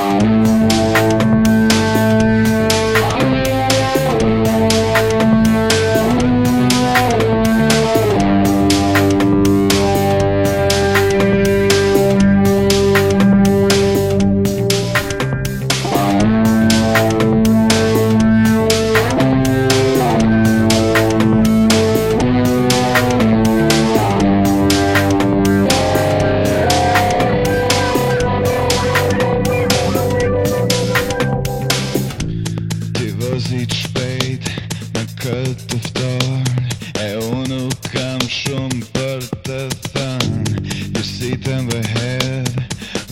Bye. Sitën dhe herë,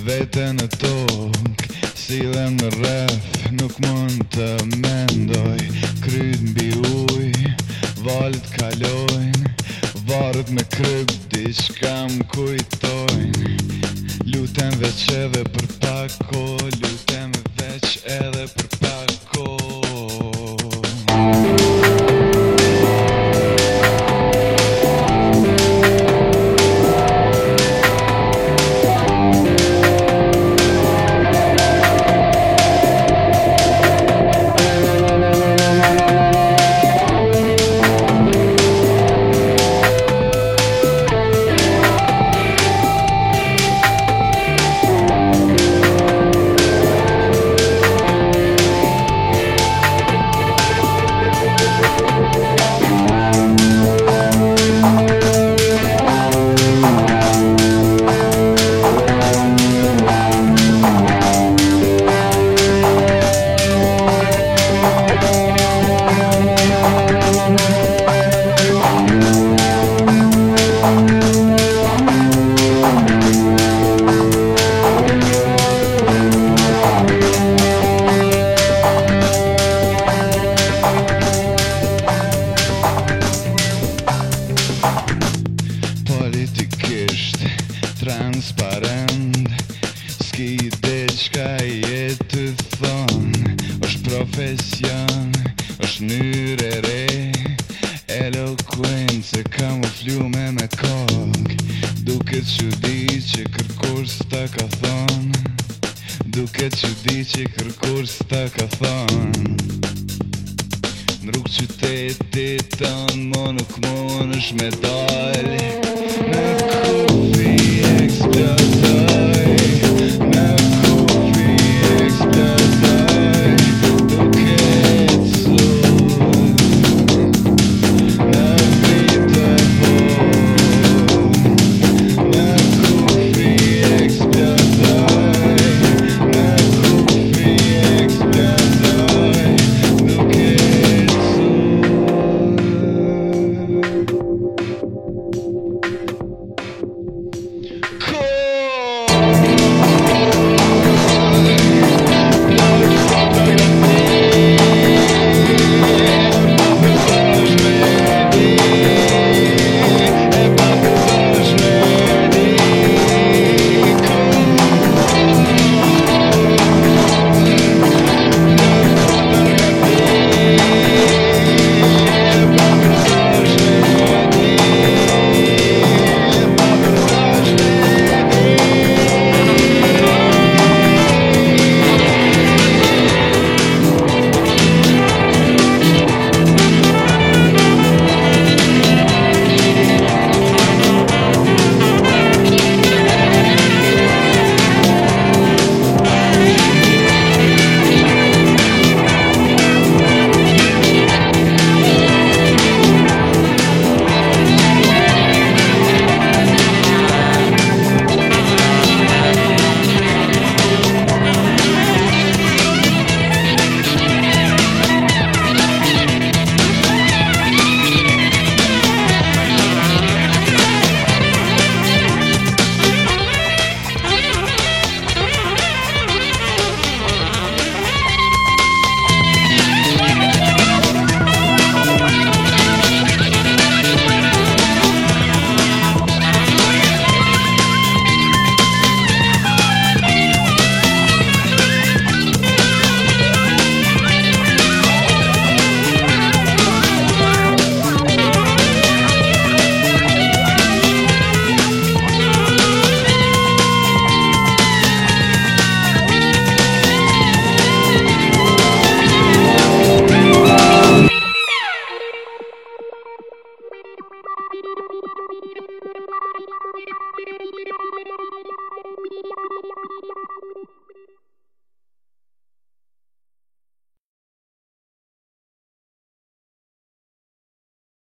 vetën në tokë Silem në ref, nuk mund të mendoj Kryt mbi ujë, valit kalojnë Varët me kryp, di shka më kujtojnë Lutem veç edhe për pako Lutem veç edhe për pako transparent Ski dhe qka jetë të thonë është profesion, është njër e re Eloquent se ka me kokë Duket që di që kërkur s'ta ka thonë Duket që di që kërkur s'ta ka thonë Në rrugë qytetit të në më nuk më me dalë Në rrugë qytetit më nuk më dalë